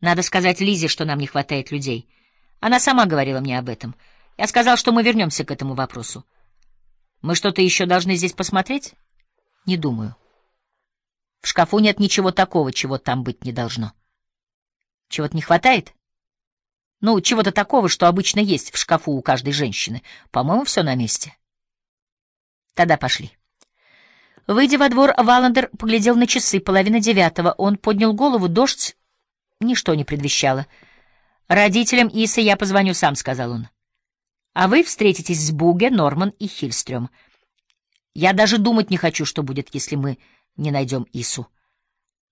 Надо сказать Лизе, что нам не хватает людей. Она сама говорила мне об этом. Я сказал, что мы вернемся к этому вопросу. Мы что-то еще должны здесь посмотреть? Не думаю. В шкафу нет ничего такого, чего там быть не должно. Чего-то не хватает? Ну, чего-то такого, что обычно есть в шкафу у каждой женщины. По-моему, все на месте. Тогда пошли. Выйдя во двор, Валандер поглядел на часы, половина девятого. Он поднял голову, дождь ничто не предвещало. «Родителям Исы я позвоню сам», — сказал он. «А вы встретитесь с Буге, Норман и Хильстрём. Я даже думать не хочу, что будет, если мы не найдем Ису.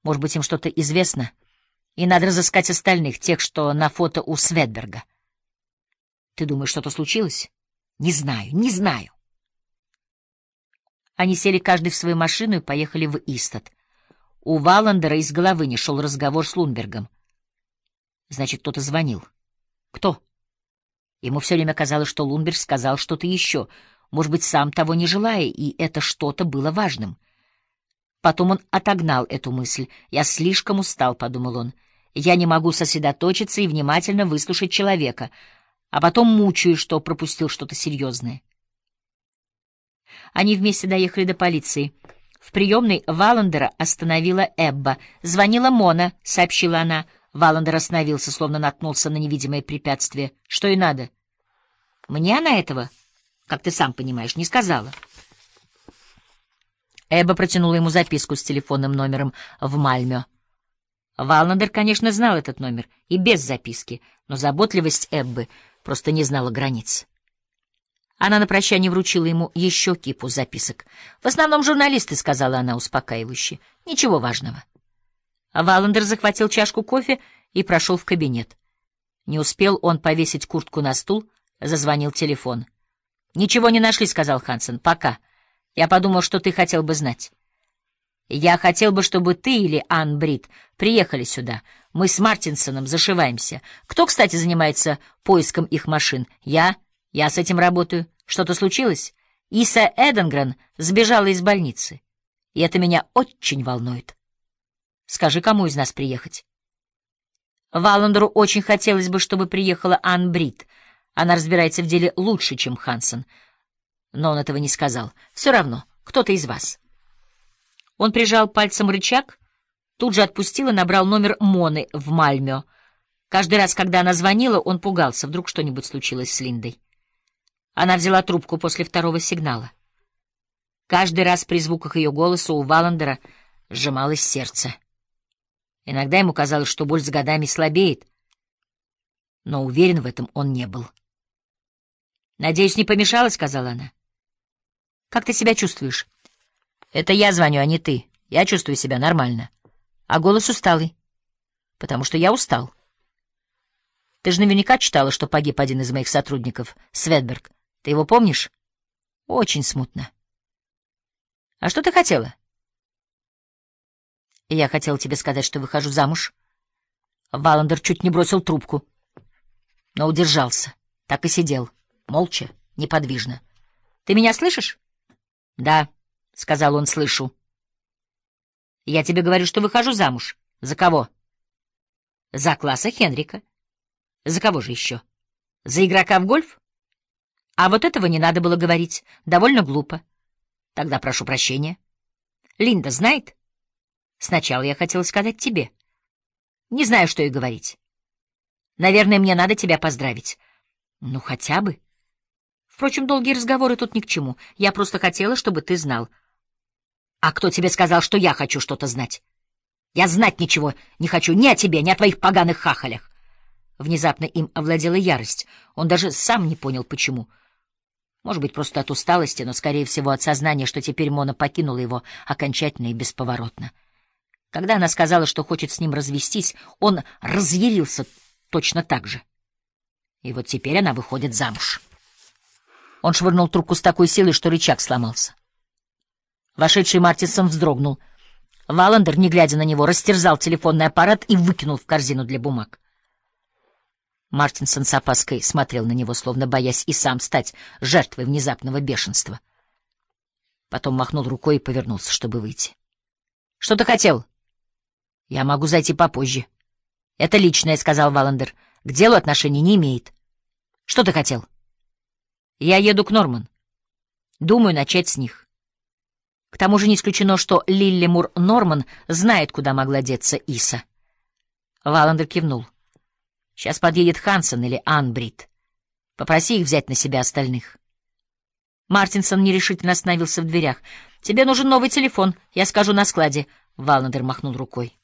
Может быть, им что-то известно, и надо разыскать остальных, тех, что на фото у Светберга. Ты думаешь, что-то случилось? Не знаю, не знаю. Они сели каждый в свою машину и поехали в Истат. У Валандера из головы не шел разговор с Лунбергом. Значит, кто-то звонил. Кто? Ему все время казалось, что Лунберг сказал что-то еще, может быть, сам того не желая, и это что-то было важным. Потом он отогнал эту мысль. «Я слишком устал», — подумал он. «Я не могу сосредоточиться и внимательно выслушать человека, а потом мучаю, что пропустил что-то серьезное». Они вместе доехали до полиции. В приемной Валандера остановила Эбба. «Звонила Мона», — сообщила она. Валандер остановился, словно наткнулся на невидимое препятствие. «Что и надо?» «Мне она этого, как ты сам понимаешь, не сказала». Эбба протянула ему записку с телефонным номером в Мальмё. Валандер, конечно, знал этот номер и без записки, но заботливость Эббы просто не знала границ. Она на прощание вручила ему еще кипу записок. «В основном журналисты», — сказала она успокаивающе. «Ничего важного». Валандер захватил чашку кофе и прошел в кабинет. Не успел он повесить куртку на стул, зазвонил телефон. «Ничего не нашли», — сказал Хансен. «Пока. Я подумал, что ты хотел бы знать». «Я хотел бы, чтобы ты или Ан Брит приехали сюда. Мы с Мартинсоном зашиваемся. Кто, кстати, занимается поиском их машин? Я. Я с этим работаю. Что-то случилось? Иса Эденгрен сбежала из больницы. И это меня очень волнует. Скажи, кому из нас приехать? Валандеру очень хотелось бы, чтобы приехала Ан Брит. Она разбирается в деле лучше, чем Хансен. Но он этого не сказал. Все равно, кто-то из вас. Он прижал пальцем рычаг, тут же отпустил и набрал номер Моны в Мальмё. Каждый раз, когда она звонила, он пугался, вдруг что-нибудь случилось с Линдой. Она взяла трубку после второго сигнала. Каждый раз при звуках ее голоса у Валандера сжималось сердце. Иногда ему казалось, что боль с годами слабеет, но уверен в этом он не был. «Надеюсь, не помешала?» — сказала она. «Как ты себя чувствуешь?» «Это я звоню, а не ты. Я чувствую себя нормально. А голос усталый. Потому что я устал. Ты же наверняка читала, что погиб один из моих сотрудников, Светберг. Ты его помнишь? Очень смутно. А что ты хотела? Я хотел тебе сказать, что выхожу замуж. Валандер чуть не бросил трубку, но удержался. Так и сидел, молча, неподвижно. Ты меня слышишь? Да, сказал он, слышу. Я тебе говорю, что выхожу замуж. За кого? За класса Хенрика. За кого же еще? За игрока в гольф? А вот этого не надо было говорить. Довольно глупо. Тогда прошу прощения. Линда знает? Сначала я хотела сказать тебе. Не знаю, что и говорить. Наверное, мне надо тебя поздравить. Ну, хотя бы. Впрочем, долгие разговоры тут ни к чему. Я просто хотела, чтобы ты знал. А кто тебе сказал, что я хочу что-то знать? Я знать ничего не хочу ни о тебе, ни о твоих поганых хахалях. Внезапно им овладела ярость. Он даже сам не понял, почему — может быть, просто от усталости, но, скорее всего, от сознания, что теперь Мона покинула его окончательно и бесповоротно. Когда она сказала, что хочет с ним развестись, он разъярился точно так же. И вот теперь она выходит замуж. Он швырнул трубку с такой силой, что рычаг сломался. Вошедший Мартинсон вздрогнул. Валандер, не глядя на него, растерзал телефонный аппарат и выкинул в корзину для бумаг. Мартинсон с опаской смотрел на него, словно боясь и сам стать жертвой внезапного бешенства. Потом махнул рукой и повернулся, чтобы выйти. — Что ты хотел? — Я могу зайти попозже. «Это личное», — сказал Валандер. «К делу отношения не имеет». «Что ты хотел?» «Я еду к Норман. Думаю начать с них». К тому же не исключено, что Лилли Мур Норман знает, куда могла деться Иса. Валандер кивнул. «Сейчас подъедет Хансен или Анбрид. Попроси их взять на себя остальных». Мартинсон нерешительно остановился в дверях. «Тебе нужен новый телефон, я скажу на складе». Валандер махнул рукой.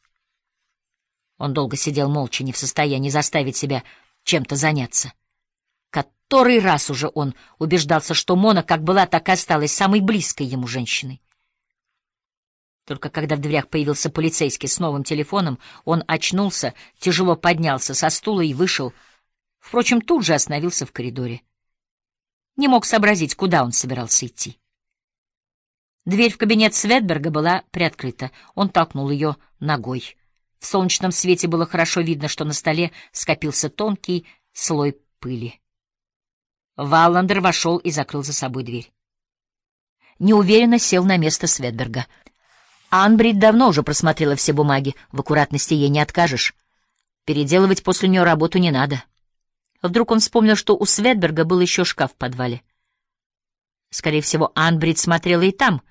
Он долго сидел молча, не в состоянии заставить себя чем-то заняться. Который раз уже он убеждался, что Мона как была, так и осталась самой близкой ему женщиной. Только когда в дверях появился полицейский с новым телефоном, он очнулся, тяжело поднялся со стула и вышел. Впрочем, тут же остановился в коридоре. Не мог сообразить, куда он собирался идти. Дверь в кабинет Светберга была приоткрыта. Он толкнул ее ногой. В солнечном свете было хорошо видно, что на столе скопился тонкий слой пыли. Валландер вошел и закрыл за собой дверь. Неуверенно сел на место Светберга. Анбрид давно уже просмотрела все бумаги, в аккуратности ей не откажешь. Переделывать после нее работу не надо. Вдруг он вспомнил, что у Светберга был еще шкаф в подвале. Скорее всего, Анбрид смотрела и там,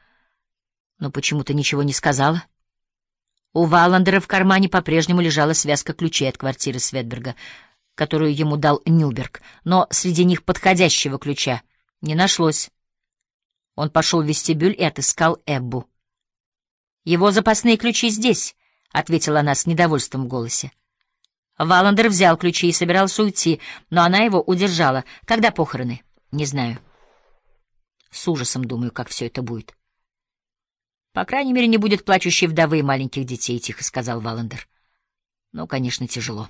но почему-то ничего не сказала. У Валандера в кармане по-прежнему лежала связка ключей от квартиры Светберга, которую ему дал Нюберг, но среди них подходящего ключа не нашлось. Он пошел в вестибюль и отыскал Эббу. «Его запасные ключи здесь», — ответила она с недовольством в голосе. Валандер взял ключи и собирался уйти, но она его удержала. «Когда похороны?» «Не знаю». С ужасом думаю, как все это будет. По крайней мере, не будет плачущей вдовы и маленьких детей, — тихо сказал Валандер. Ну, конечно, тяжело.